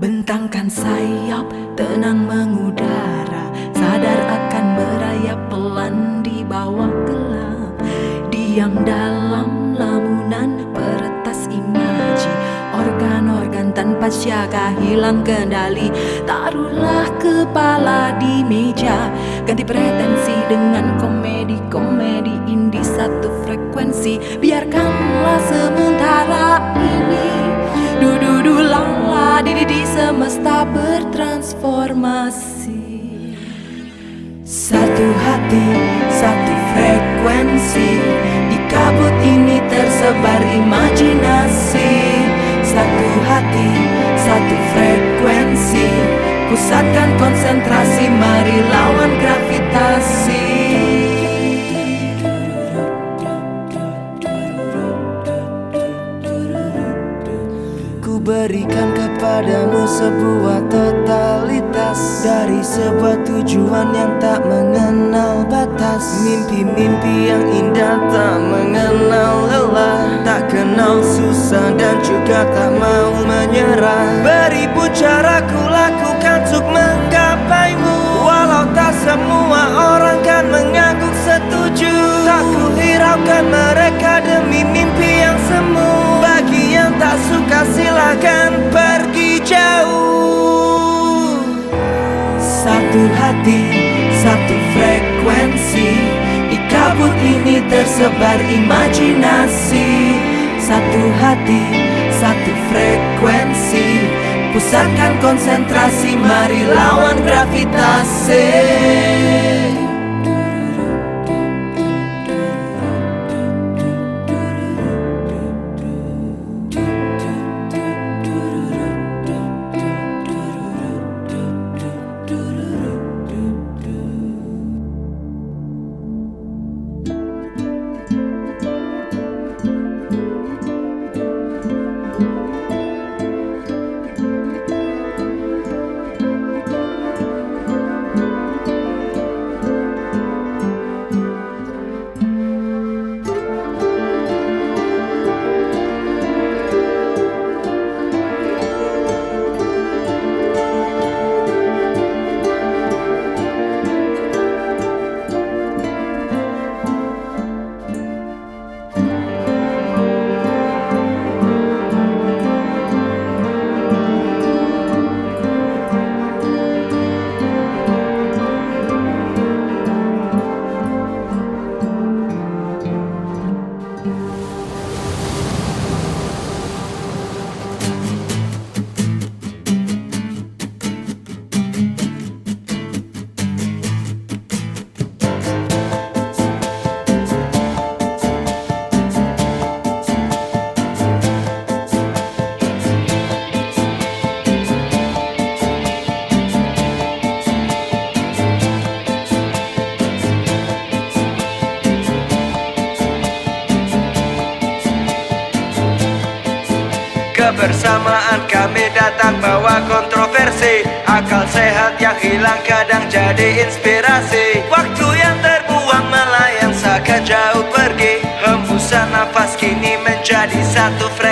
Bentangkan sayap, tenang mengudara. Sadar akan merayap pelan di bawah gelap. Diam dalam lamunan peretas imaji. Organ-organ tanpa syaga hilang kendali. Taruhlah kepala di meja. Ganti pretensi dengan komedi-komedi Indi satu frekuensi. Biarkanlah sementara ini semesta bertransformasi. Satu hati, satu frekuensi kepadamu sebuah totalitas. Dari sebuah tujuan yang tak mengenal batas. Mimpi-mimpi yang indah tak mengenal lelah. Tak kenal susah dan juga tak mau menyerah. Beribu cara ku lakukan untuk menggapaimu. Walau tak semua orang kan jauh. Satu hati, satu frekuensi. Di kabut ini tersebar imajinasi. Satu hati, satu frekuensi. Pusatkan konsentrasi, mari lawan gravitasi Kebersamaan. Kami datang bawa kontroversi. Akal sehat yang hilang kadang jadi inspirasi. Waktu yang terbuang melayang seakan jauh pergi. Hembusan nafas kini menjadi satu frekuensi